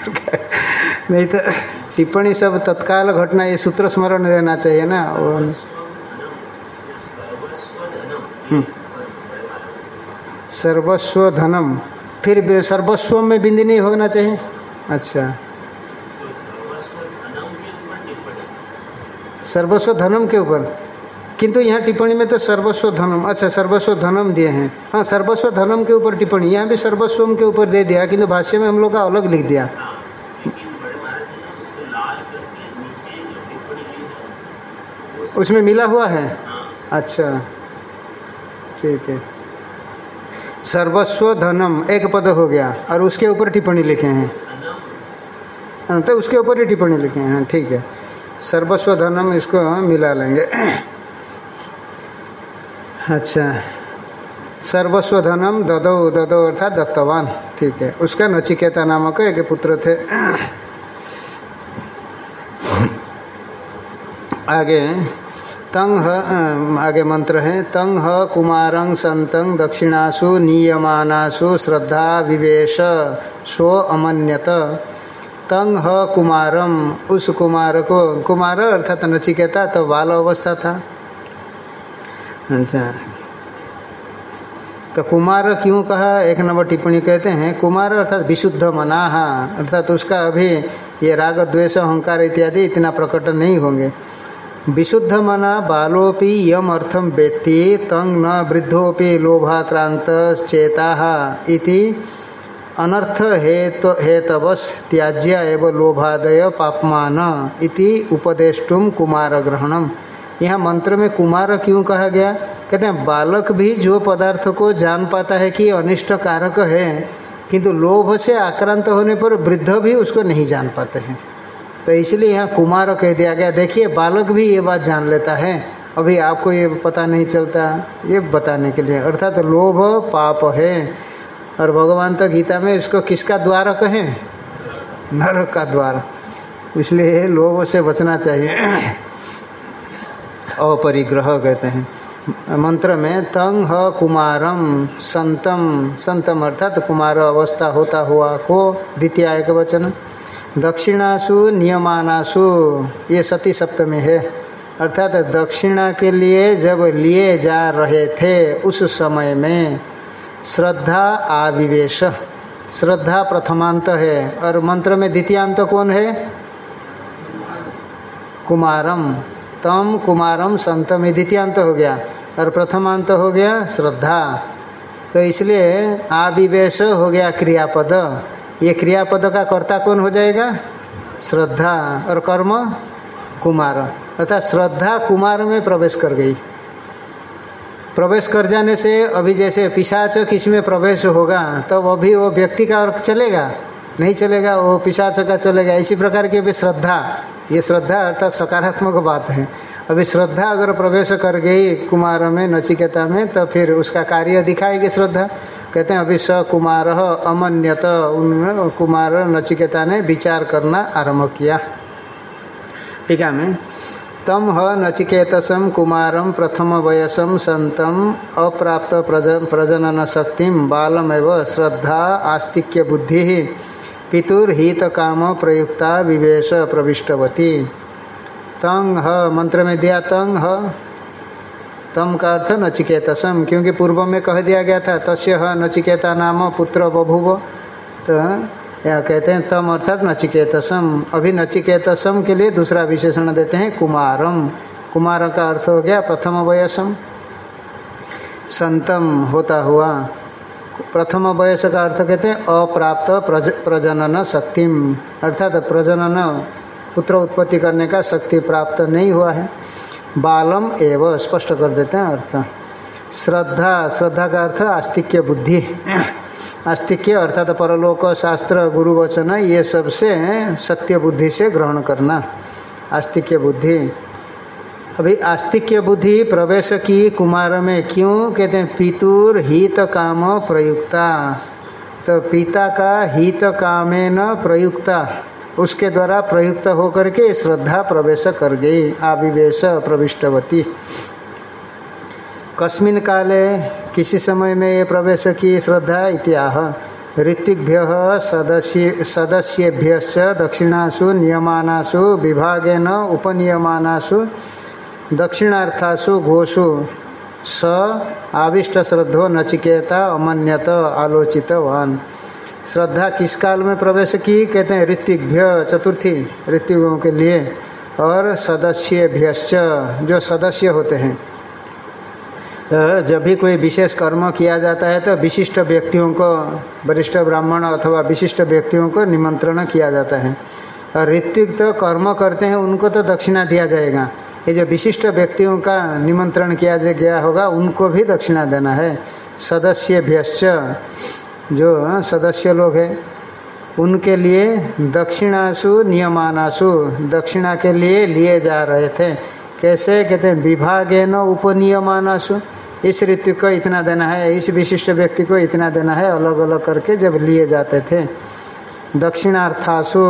नहीं तो टिप्पणी सब तत्काल घटना, ये सूत्र स्मरण रहना चाहिए ना वो हम्म। सर्वस्व धनम। फिर सर्वस्व में बिंदी नहीं होना चाहिए? अच्छा। सर्वस्व धनम के ऊपर। किंतु यहाँ टिप्पणी में तो सर्वस्व धनम अच्छा सर्वस्व धनम दिए हैं। हाँ सर्वस्व धनम के ऊपर टिप्पणी यहाँ भी सर्वस्वम के ऊपर दे दिया किंतु भाष्य में हम लोग का अलग लिख दिया। उसमें मिला हुआ है? अच्छा ठीक है। सर्वस्व धनम एक पद हो गया और उसके ऊपर टिप्पणी लिखे हैं। हाँ, तो उसके ऊपर ही टिप्पणी लिखे हैं हाँ, ठीक है। सर्वस्व धनम इसको मिला लेंगे। अच्छा। सर्वस्व धनम ददो ददो अर्थात दत्तवान। ठीक है। उसका नचिकेता नामक एक पुत्र थे। आगे तंग ह, आगे मंत्र है। तंग कुमारं संतं दक्षिणासु नीयमानासु श्रद्धा विवेश स्व अमन्यत। तंग कुमारम उस कुमार को कुमार अर्थात नचिकेता तो बाल अवस्था था। अच्छा। तो कुमार क्यों कहा? एक नंबर टिप्पणी कहते हैं, कुमार अर्थात विशुद्ध मनाहा, अर्थात उसका अभी ये राग, द्वेष, अहंकार इत्यादि इतना प्रकट नहीं होंगे। विशुद्ध मना बालोपि यम अर्थम वेत्ति, तंग न वृद्धोपि लोभाक्रांत चेता इति अनर्थ हेत हेतवश त्याज्य एवं लोभादय पापमान इति उपदेष्टुम कुमार ग्रहणम यहाँ मंत्र में कुमार क्यों कहा गया? कहते हैं, बालक भी जो पदार्थ को जान पाता है कि अनिष्ट कारक है, किंतु लोभ से आक्रांत होने पर वृद्ध भी उसको नहीं जान पाते हैं। तो इसलिए यहाँ कुमार कह दिया गया, देखिए, बालक भी ये बात जान लेता है। अभी आपको ये पता नहीं चलता, ये बताने के लिए। अर्थात तो लोभ पाप है। और भगवान तो गीता में इसको किसका द्वार कहें? नरक का द्वार। इसलिए लोभ से बचना चाहिए। अपरिग्रह कहते हैं। मंत्र में तंग ह कुमारम संतम संतम अर्थात कुमार अवस्था होता हुआ को द्वितीय एक वचन दक्षिणासु, नियमानासु, ये सती सप्तमी है। अर्थात दक्षिणा के लिए जब लिए जा रहे थे उस समय में श्रद्धा आविवेश। श्रद्धा प्रथमांत है। और मंत्र में द्वितीयांत कौन है? कुमारम। तम कुमारम संतम द्वितीयांत हो गया और प्रथमांत हो गया श्रद्धा। तो इसलिए आविवेश हो गया क्रियापद। ये क्रियापद का कर्ता कौन हो जाएगा? श्रद्धा और कर्म कुमार। अर्थात श्रद्धा कुमार में प्रवेश कर गई। प्रवेश कर जाने से अभी जैसे पिशाच किसमें प्रवेश होगा, तब तो अभी वो व्यक्ति का अर्थ चलेगा। नहीं चलेगा, वो पिशाच का चलेगा। इसी प्रकार की अभी श्रद्धा। ये श्रद्धा अर्थात सकारात्मक बात है। अभी श्रद्धा अगर प्रवेश कर गई कुमार में, नचिकेता में तो फिर उसका कार्य दिखाएगी श्रद्धा। कहते हैं, अभी स कुमार अमन्यत। उन कुमार नचिकेता ने विचार करना आरंभ किया। टीका में। तम ह नचिकेतसम कुमारम प्रथम वयसम संतम अप्राप्त प्रज प्रजनन शक्ति बालमेव श्रद्धा आस्तिक्य बुद्धि। पितुर्हित काम प्रयुक्ता विवेश प्रविष्टवती। तंग ह, मंत्र में दिया तंग ह। तम का अर्थ नचिकेतसम क्योंकि पूर्व में कह दिया गया था, तस्य ह नचिकेता नाम पुत्र बभुव। तो यह कहते हैं, तम अर्थात नचिकेतसम अभी नचिकेतसम के लिए दूसरा विशेषण देते हैं, कुमारम। कुमार का अर्थ हो गया प्रथम वयसम। संतम होता हुआ। प्रथम वयस का अर्थ कहते हैं अप्राप्त प्रज, प्रजनन शक्तिम। अर्थात प्रजनन पुत्र उत्पत्ति करने का शक्ति प्राप्त नहीं हुआ है। बालम एव स्पष्ट कर देते हैं अर्थ। श्रद्धा श्रद्धा का अर्थ आस्तिक्य बुद्धि। आस्तिक्य अर्थात परलोक शास्त्र गुरु वचन ये सबसे सत्य बुद्धि से ग्रहण करना। आस्तिक्य बुद्धि। अभी आस्तिक्य बुद्धि प्रवेश की कुमार में क्यों? कहते हैं, पितुर हित काम प्रयुक्ता। तो पिता का हित कामेन प्रयुक्ता, उसके द्वारा प्रयुक्त होकर के श्रद्धा प्रवेश कर गई, आविवेश प्रविष्टवती। कस्मिन काले किसी समय में ये प्रवेश की श्रद्धा इत्याह। ऋत्विभ्य सदस्य सदस्येभ्य दक्षिणासु, नियमानासु, विभागेन, उपनियमानासु दक्षिणार्थासु घोषु स आविष्ट श्रद्धो नचिकेता अमन्यत आलोचितवान। श्रद्धा किस काल में प्रवेश की? कहते हैं ऋत्विभ्य चतुर्थी, ऋत्विकों के लिए, और सदस्यभ्यश्च, जो सदस्य होते हैं। जब भी कोई विशेष कर्म किया जाता है तो विशिष्ट व्यक्तियों को, वरिष्ठ ब्राह्मण अथवा विशिष्ट व्यक्तियों को निमंत्रण किया जाता है। और ऋत्विक तो कर्म करते हैं, उनको तो दक्षिणा दिया जाएगा। ये जो विशिष्ट व्यक्तियों का निमंत्रण किया गया होगा, उनको भी दक्षिणा देना है। सदस्य जो सदस्य लोग हैं, उनके लिए दक्षिणासु, नियमानासु, दक्षिणा के लिए लिए जा रहे थे। कैसे? कहते हैं विभागे न उपनियमानासु। इस ऋतु को इतना देना है, इस विशिष्ट व्यक्ति को इतना देना है अलग अलग करके जब लिए जाते थे। दक्षिणार्थासु,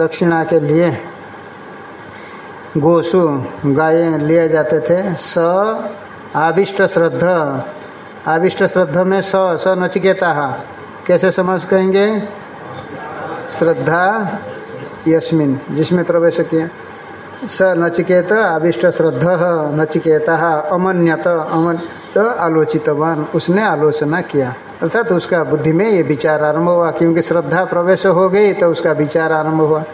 दक्षिणा के लिए। गोसु गाय लिए जाते थे। स आविष्ट श्रद्ध। आविष्ट श्रद्ध में स स नचिकेता। कैसे समझ कहेंगे? श्रद्धा यस्मिन, जिसमें प्रवेश किया। स नचिकेत, आविष्ट श्रद्ध, नचिकेता, अमन्यत, अमन तो आलोचितवान। उसने आलोचना किया। अर्थात तो उसका बुद्धि में ये विचार आरंभ हुआ। क्योंकि श्रद्धा प्रवेश हो गई तो उसका विचार आरंभ हुआ।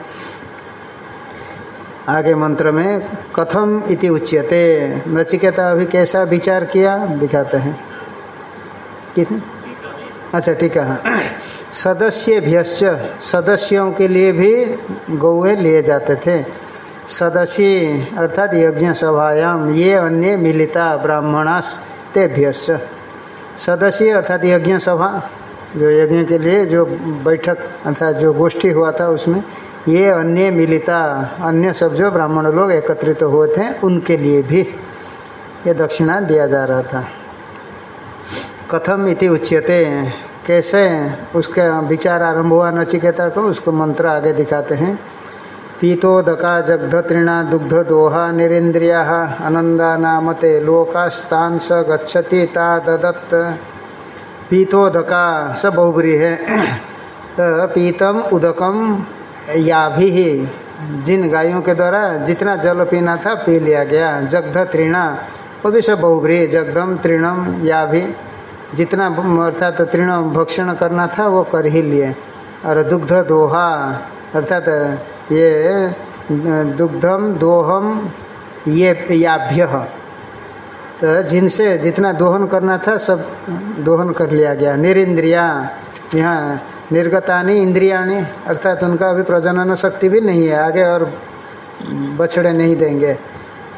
आगे मंत्र में, कथम इति उच्यते। नचिकेता अभी कैसा विचार किया? दिखाते हैं। किसने? अच्छा ठीक है सदस्य भ्यश्च सदस्यों के लिए भी गौए लिए जाते थे। सदस्य अर्थात यज्ञ सभायाम ये अन्य मिलिता ब्राह्मणास तेभ्यश्च सदस्य अर्थात यज्ञ सभा जो यज्ञ के लिए जो बैठक, अर्थात जो गोष्ठी हुआ था उसमें ये अन्य मिलिता, अन्य सब जो ब्राह्मण लोग एकत्रित तो हुए थे, उनके लिए भी ये दक्षिणा दिया जा रहा था। कथम इति उच्यते, कैसे उसका विचार आरंभ हुआ नचिकेता को, उसको मंत्र आगे दिखाते हैं। पीतोदका जग्धतृणा दुग्ध दोहा निरेन्द्रिया आनंदा नामते लोकास्तान स गच्छति ता ददत्त। पीतोदका स बहुबरी है। [CLEARS THROAT] तो पीतम उदकम या भी जिन गायों के द्वारा जितना जल पीना था पी लिया गया। जगध तृणा वो भी सब बहुब्री जगदम तृणम या भी जितना अर्थात तृण भक्षण करना था, वो कर ही लिए। और दुग्ध दोहा, अर्थात ये, दुग्धम दोहम ये याभ्य। तो जिनसे जितना दोहन करना था, सब दोहन कर लिया गया। निरिंद्रिया, यहाँ निर्गतानी, इंद्रियाणी, अर्थात उनका अभी प्रजनन शक्ति भी नहीं है, आगे और बछड़े नहीं देंगे।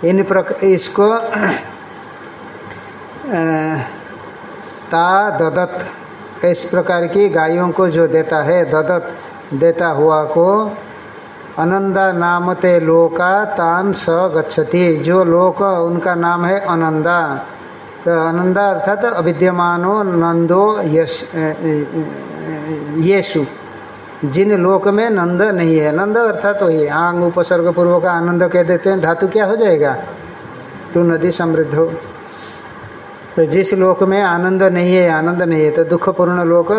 इन प्रक, इसको [CLEARS THROAT] ता ददत, इस प्रकार की गायों को जो देता है, ददत देता हुआ को, अनंदा नामते लोका तान स गच्छति। जो लोक, उनका नाम है अनंदा। तो अनंदा अर्थात अविद्यमानो नंदो यश येसु जिन लोक में नंद नहीं है, नंद अर्थात ये आंग उपसर्ग पूर्वक आनंद कह देते हैं, धातु क्या हो जाएगा? टू नदी समृद्ध हो। तो जिस लोक में आनंद नहीं है, आनंद नहीं है तो दुखपूर्ण लोक,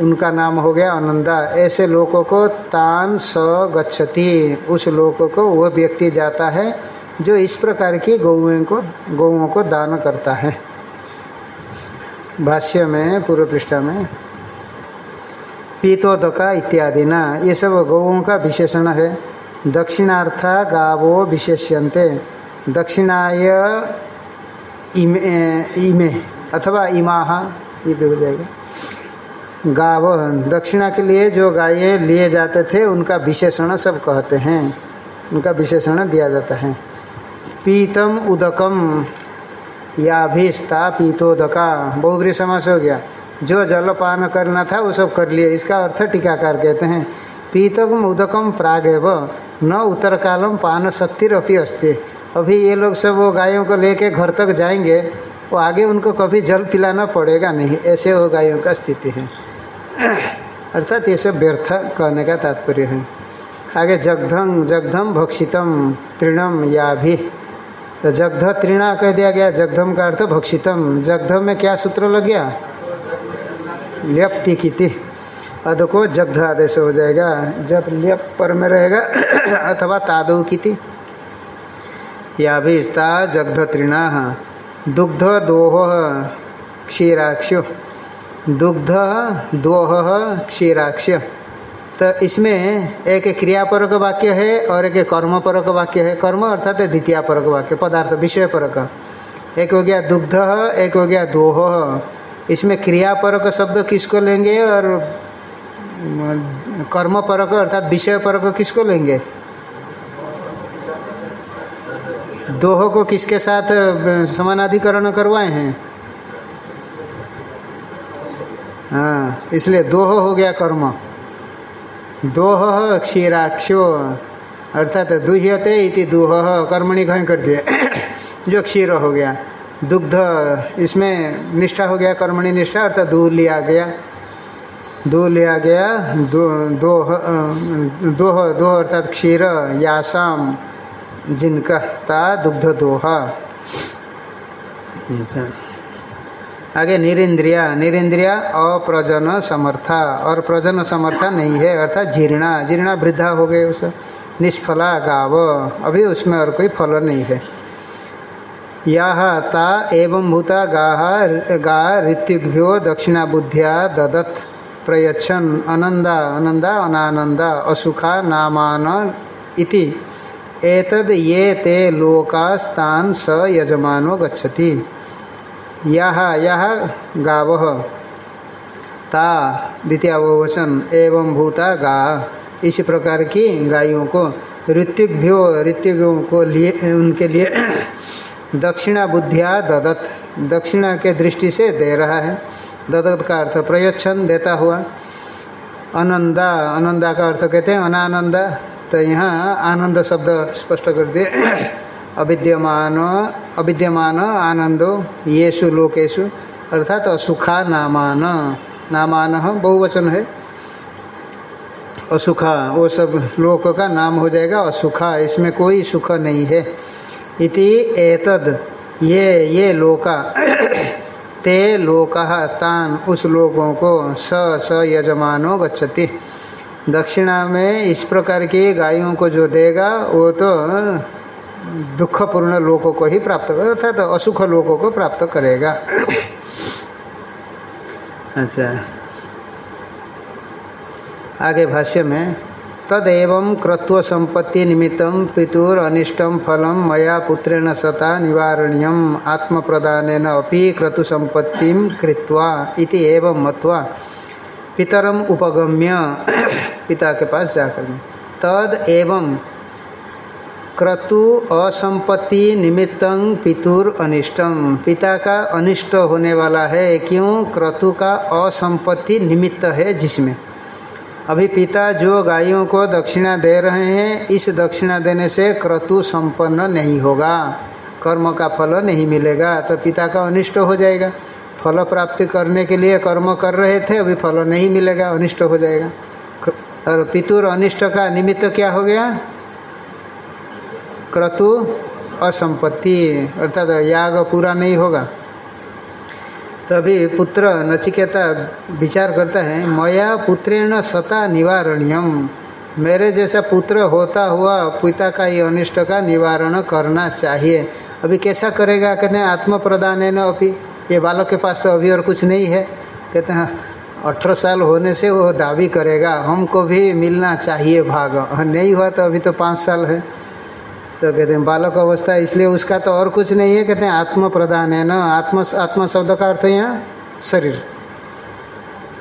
उनका नाम हो गया आनंदा। ऐसे लोगों को तान स गच्छति। उस लोक को वह व्यक्ति जाता है जो इस प्रकार की गौओं को गौओं को दान करता है। भाष्य में पूर्व पृष्ठा में पीतोदका इत्यादि ना ये सब गौओं का विशेषण है। दक्षिणार्था गावो विशेष्यंते दक्षिणाय इमे, इमे अथवा इमाहा ये भी हो जाएगा। गाव दक्षिणा के लिए जो गायें लिए जाते थे उनका विशेषण सब कहते हैं। उनका विशेषण दिया जाता है। पीतम उदकम। या भी स्था पीतोदका बहुबरी समास हो गया। जो जल पान करना था, वो सब कर लिए। इसका अर्थ टीकाकार कहते हैं। पीतकम उदकम प्रागेव। न उत्तर कालम पान शक्तिरपी अस्ति। अभी ये लोग सब वो गायों को लेके घर तक जाएँगे, वो आगे उनको कभी जल पिलाना पड़ेगा नहीं। ऐसे वो गायों का स्थिति है। अर्थात ये सब व्यर्थ कहने का तात्पर्य है। आगे जगधम जगधम भक्षितम, तृणम, या भी। तो जगध त्रिणा कह दिया गया जगधम का अर्थ भक्षितम। जगधम में क्या सूत्र लग गया? ल्यप्ति की अध को जगध आदेश हो जाएगा। जब ल्यप पर में रहेगा, [CLEARS THROAT] अथवा तादव की या भी स्था जगध तृणा दुग्ध दोह क्षीराक्ष। दुग्ध दोह क्षीराक्ष। तो इसमें एक क्रियापरक वाक्य है और एक कर्मपरक वाक्य है। कर्म अर्थात द्वितीय परक वाक्य, पदार्थ विषय परक एक हो गया दुग्ध, एक हो गया दोह। इसमें क्रियापरक शब्द किसको लेंगे और कर्म परक अर्थात विषय परक किसको लेंगे? दोह को किसके साथ समानाधिकरण करवाए हैं? हाँ इसलिए दोह हो गया कर्म। दोह क्षीराक्षो। अर्थात दुह्यते इति दोह कर्मणि घय कर दिए। [COUGHS] जो क्षीर हो गया, दुग्ध, इसमें निष्ठा हो गया, कर्मणि निष्ठा, अर्थात दूध लिया गया। दो लिया गया दोह दोह दोह अर्थात क्षीर, यासाम जिनका ता दुग्ध दोहा। अच्छा। आगे निरिंद्रिया निरिंद्रिया अप्रजन समर्था, और प्रजन समर्था नहीं है, अर्थात जीर्णा जीर्णा वृद्धा हो गए उस निष्फला गाव, अभी उसमें और कोई फल नहीं है। यह ता एवं भूता गाह, गा ऋत्युभ्यो दक्षिणा बुद्धिया ददत, प्रयच्छन अनंदा अनंदा अनानंदा असुखा नामान इति। एतद ये ते लोकास्तान स यजमानो गच्छति। यह यह गाव। ता द्वितीय वचन एवं भूता गा। इस प्रकार की गायों को ऋत्युभ्यो ऋत्युगों को लिए, उनके लिए [CLEARS THROAT] दक्षिणा बुद्धिया ददत। दक्षिणा के दृष्टि से दे रहा है। ददत का अर्थ प्रयच्छन, देता हुआ। अनंदा अनंदा का अर्थ कहते हैं अनानंदा। तो यहाँ आनंद शब्द स्पष्ट कर दिए। [CLEARS THROAT] अविद्यमान अविद्यमान आनंदो येषु लोकेशु अर्थात असुखा नामान। नामान बहुवचन है। असुखा, वो सब लोक का नाम हो जाएगा असुखा, इसमें कोई सुख नहीं है। इति एतद, ये ये लोका, [CLEARS THROAT] ते लोक तान उस लोगों को स स यजमानो गच्छति। दक्षिणा में इस प्रकार की गायों को जो देगा, वो तो दुखपूर्ण लोगों को ही प्राप्त कर, अर्थात तो असुख लोगों को प्राप्त करेगा। अच्छा। आगे भाष्य में, तदेव क्रत्व संपत्ति निमित्त पितुर अनिष्टम फलम मया पुत्रेण सता निवारणीय आत्म प्रदान अभी क्रतु संपत्ति इति एवं मत्वा पितरम उपगम्य पिता के पास जाकर। तद एवं क्रतु असंपत्ति निमित्त पितुर अनिष्टम पिता का अनिष्ट होने वाला है, क्यों? क्रतु का असंपत्ति निमित्त है जिसमें। अभी पिता जो गायों को दक्षिणा दे रहे हैं, इस दक्षिणा देने से क्रतु संपन्न नहीं होगा। कर्म का फल नहीं मिलेगा तो पिता का अनिष्ट हो जाएगा। फल प्राप्ति करने के लिए कर्म कर रहे थे, अभी फल नहीं मिलेगा, अनिष्ट हो जाएगा। और पितुर अनिष्ट का निमित्त क्या हो गया? क्रतु असंपत्ति, अर्थात याग पूरा नहीं होगा। तभी पुत्र नचिकेता विचार करता है, मया पुत्रेण सता निवारणीयम। मेरे जैसा पुत्र होता हुआ पिता का ये अनिष्ट का निवारण करना चाहिए। अभी कैसा करेगा? कहते हैं आत्म प्रदान है ना अभी ये बालक के पास तो अभी और कुछ नहीं है। कहते हैं, अठारह साल होने से वो दावी करेगा। हमको भी मिलना चाहिए भाग। नहीं हुआ तो अभी तो पाँच साल है। तो कहते हैं, बालक अवस्था इसलिए उसका तो और कुछ नहीं है, कहते हैं आत्म प्रदान है ना? आत्म आत्म शब्द का अर्थ है यहाँ? शरीर।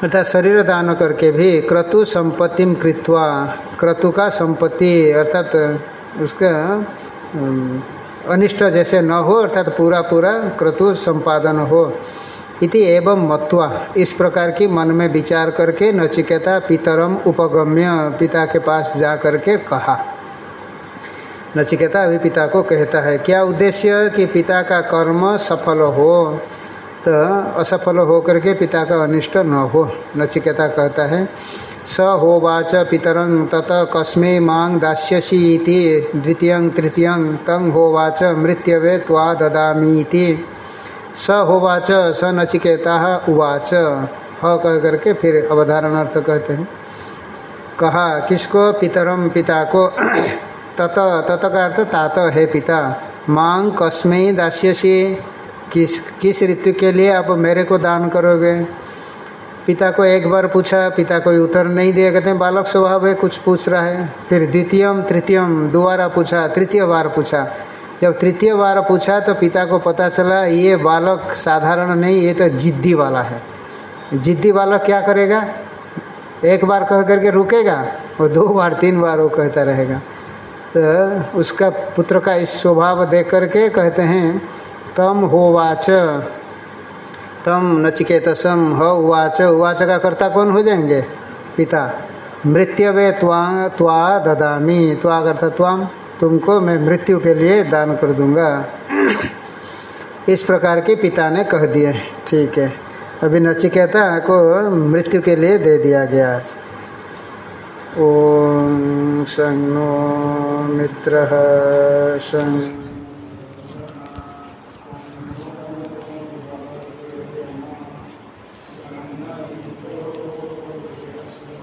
अर्थात शरीर दान करके भी क्रतु संपत्ति कृत्वा, क्रतु का संपत्ति, अर्थात उसका अनिष्ट जैसे न हो, अर्थात पूरा पूरा क्रतु संपादन हो। इति एवं मत्वा, इस प्रकार की मन में विचार करके नचिकेता पितरम उपगम्य पिता के पास जा करके कहा। नचिकेता अभी पिता को कहता है, क्या उद्देश्य कि पिता का कर्म सफल हो? तो असफल हो करके पिता का अनिष्ट न हो। नचिकेता कहता है, स होवाच पितरंग तत कस्मे मांग दास्यसी द्वितीय, तृतीय तंग होवाच मृत्यवे त्वा ददामीति। स होवाच स नचिकेता उवाच। ह कह करके फिर अवधारणार्थ कहते हैं, कहा, किसको? पितरम पिता को। तत तत का अर्थ तात, है पिता। मांग कस्मय दास्यसी। किस किस ऋतु के लिए आप मेरे को दान करोगे? पिता को एक बार पूछा, पिता कोई उत्तर नहीं दिया। कहते हैं, बालक स्वभाव है, कुछ पूछ रहा है। फिर द्वितीयम, तृतीयम, दोबारा पूछा, तृतीय बार पूछा। जब तृतीय बार पूछा तो पिता को पता चला, ये बालक साधारण नहीं, ये तो जिद्दी वाला है। जिद्दी बालक क्या करेगा? एक बार कह करके रुकेगा, और दो बार, तीन बार वो कहता रहेगा। तो उसका पुत्र का इस स्वभाव देख करके कहते हैं, तम होवाच तम नचिकेतसम ह उवाच उवाच का कर्ता कौन हो जाएँगे? पिता, मृत्यवे त्वा त्वा ददामी, त्वा करता त्वाम तुमको मैं मृत्यु के लिए दान कर दूँगा। इस प्रकार के पिता ने कह दिए। ठीक है। अभी नचिकेता को मृत्यु के लिए दे दिया गया आज। ओम संग मित्र संग